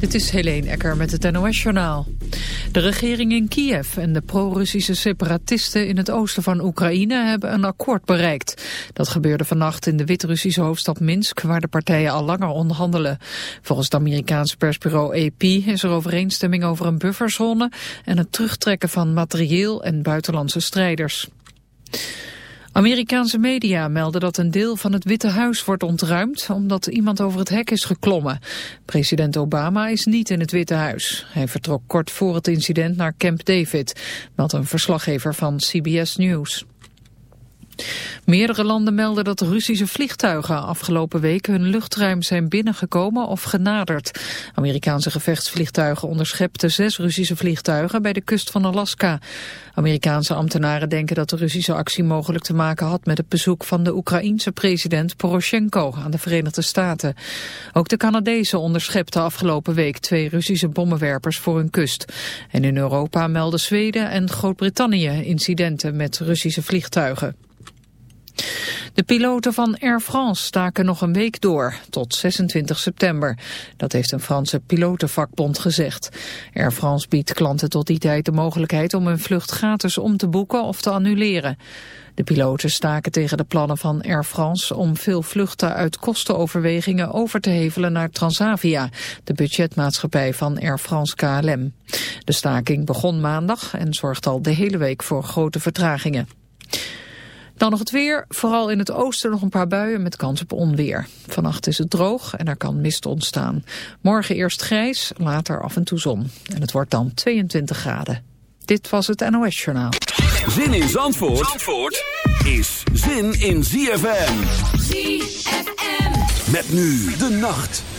Dit is Helene Ecker met het NOS-journaal. De regering in Kiev en de pro-Russische separatisten in het oosten van Oekraïne hebben een akkoord bereikt. Dat gebeurde vannacht in de Wit-Russische hoofdstad Minsk, waar de partijen al langer onderhandelen. Volgens het Amerikaanse persbureau AP is er overeenstemming over een bufferzone en het terugtrekken van materieel en buitenlandse strijders. Amerikaanse media melden dat een deel van het Witte Huis wordt ontruimd omdat iemand over het hek is geklommen. President Obama is niet in het Witte Huis. Hij vertrok kort voor het incident naar Camp David, meldt een verslaggever van CBS News. Meerdere landen melden dat Russische vliegtuigen afgelopen week hun luchtruim zijn binnengekomen of genaderd. Amerikaanse gevechtsvliegtuigen onderschepten zes Russische vliegtuigen bij de kust van Alaska. Amerikaanse ambtenaren denken dat de Russische actie mogelijk te maken had met het bezoek van de Oekraïense president Poroshenko aan de Verenigde Staten. Ook de Canadezen onderschepten afgelopen week twee Russische bommenwerpers voor hun kust. En in Europa melden Zweden en Groot-Brittannië incidenten met Russische vliegtuigen. De piloten van Air France staken nog een week door, tot 26 september. Dat heeft een Franse pilotenvakbond gezegd. Air France biedt klanten tot die tijd de mogelijkheid om hun vlucht gratis om te boeken of te annuleren. De piloten staken tegen de plannen van Air France om veel vluchten uit kostenoverwegingen over te hevelen naar Transavia, de budgetmaatschappij van Air France KLM. De staking begon maandag en zorgt al de hele week voor grote vertragingen. Dan nog het weer. Vooral in het oosten nog een paar buien met kans op onweer. Vannacht is het droog en er kan mist ontstaan. Morgen eerst grijs, later af en toe zon. En het wordt dan 22 graden. Dit was het NOS Journaal. Zin in Zandvoort, Zandvoort is zin in ZFM. ZFM. Met nu de nacht.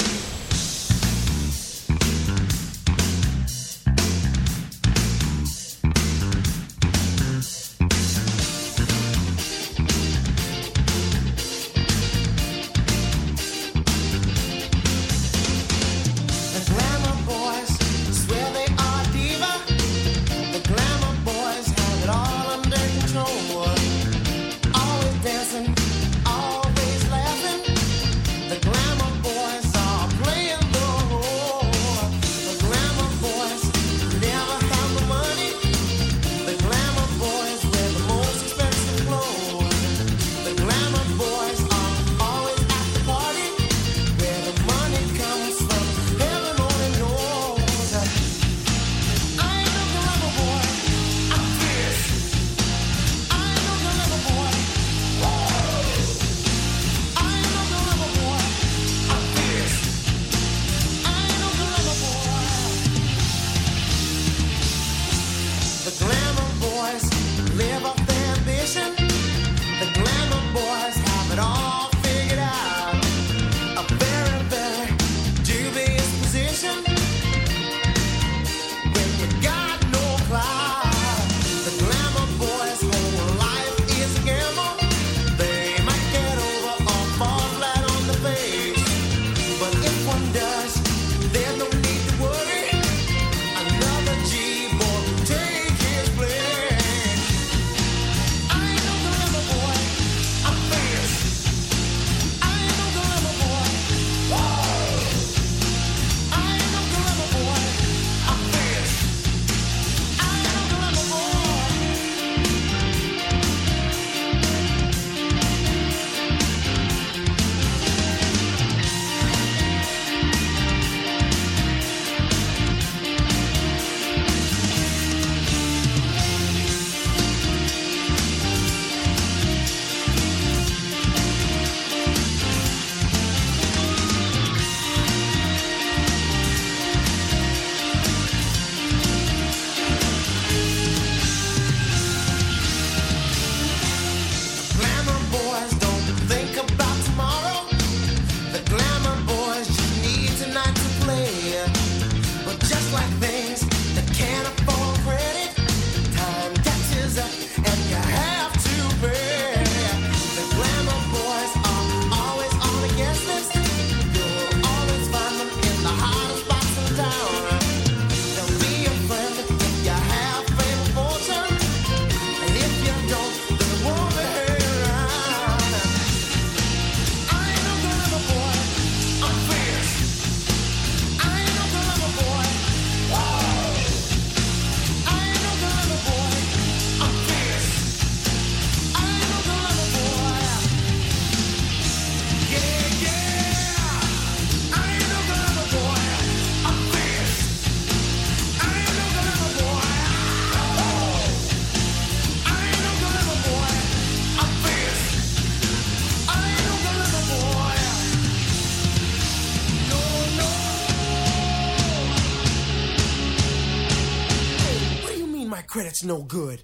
Credit's no good.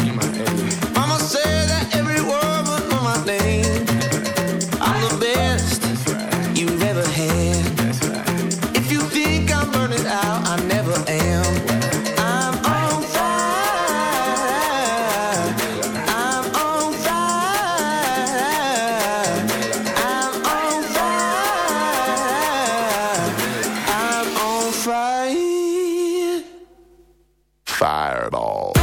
Fireball.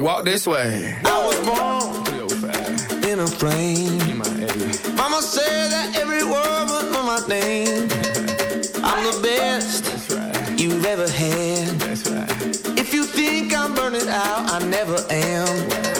Walk this way. I was born in a plane. Mama said that every word was my name. I'm the best you've ever had. If you think I'm burning out, I never am.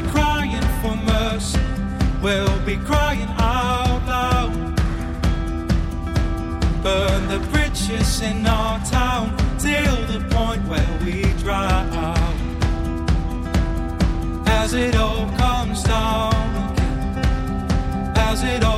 be crying for mercy. We'll be crying out loud. Burn the bridges in our town till the point where we drown. As it all comes down again. As it all